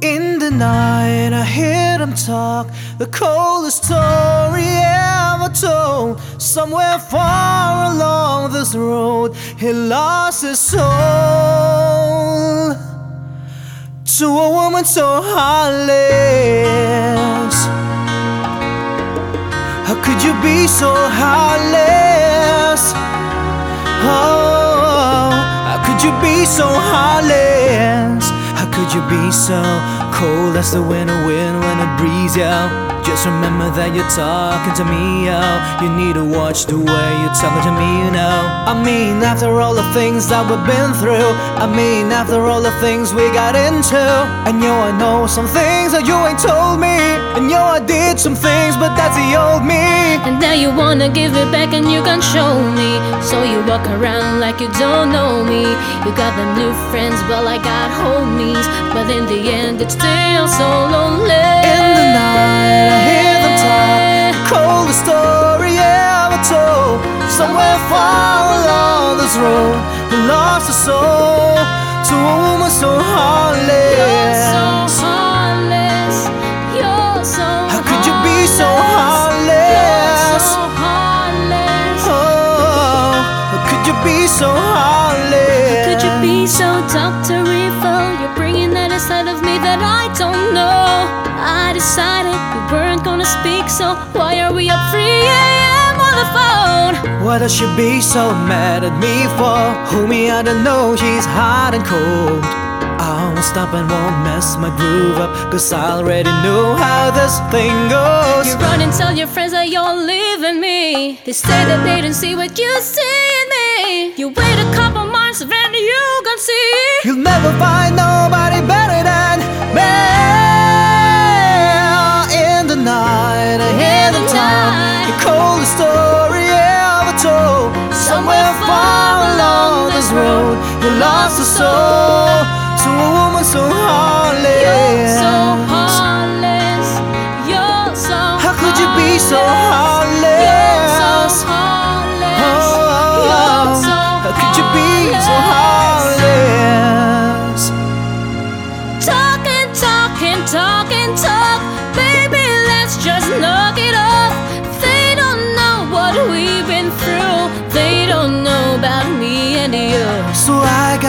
In the night, I hear them talk, the coldest story ever told. Somewhere far along this road, he lost his soul to a woman so heartless. How could you be so heartless? Oh, how could you be so heartless? Could you be so cold as the winter wind when it breathes out? Just remember that you're talking to me, yo. You need to watch the way you're talking to me, you know. I mean, after all the things that we've been through, I mean, after all the things we got into. And yo, I know some things that you ain't told me. And yo, I did some things, but that's the old me. And now you wanna give it back and you can show me. So you walk around like you don't know me. You got the new friends, well, I got homies. But in the end, it's still so lonely. In the night, I hear them talk. The coldest story ever told. Somewhere far along this road, he lost his soul to a woman so heartless. That I don't know. I decided we weren't gonna speak, so why are we up 3 a.m. on the phone? Why does she be so mad at me for? Homie, I don't know, she's hot and cold. I won't stop and won't mess my groove up, cause I already know how this thing goes. You run and tell your friends that you're leaving me. They say that they don't see what you see in me. You wait a couple months and then you can see. You'll never find coldest story ever told. Somewhere far along this road, you lost a soul to a woman so heartless. You're so heartless. You're so How could you be so heartless?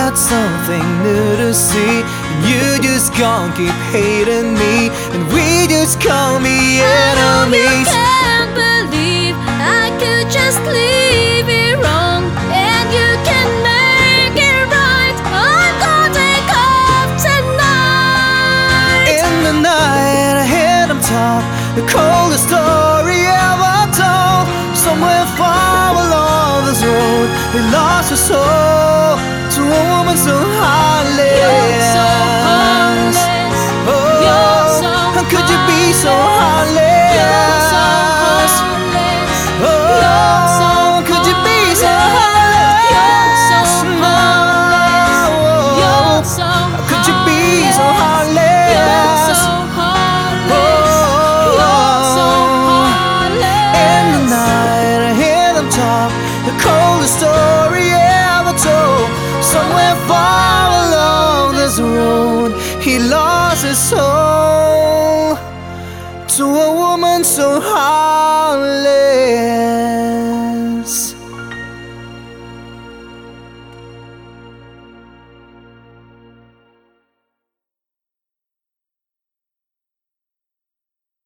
got something new to see. And you just gon' keep hating me. And we just call me oh, enemies. I can't believe I could just leave it wrong. And you can make it right I'm gonna take off tonight In the night I hear them talk The coldest story ever told. Somewhere far along this road They lost their soul. to a woman so heartless.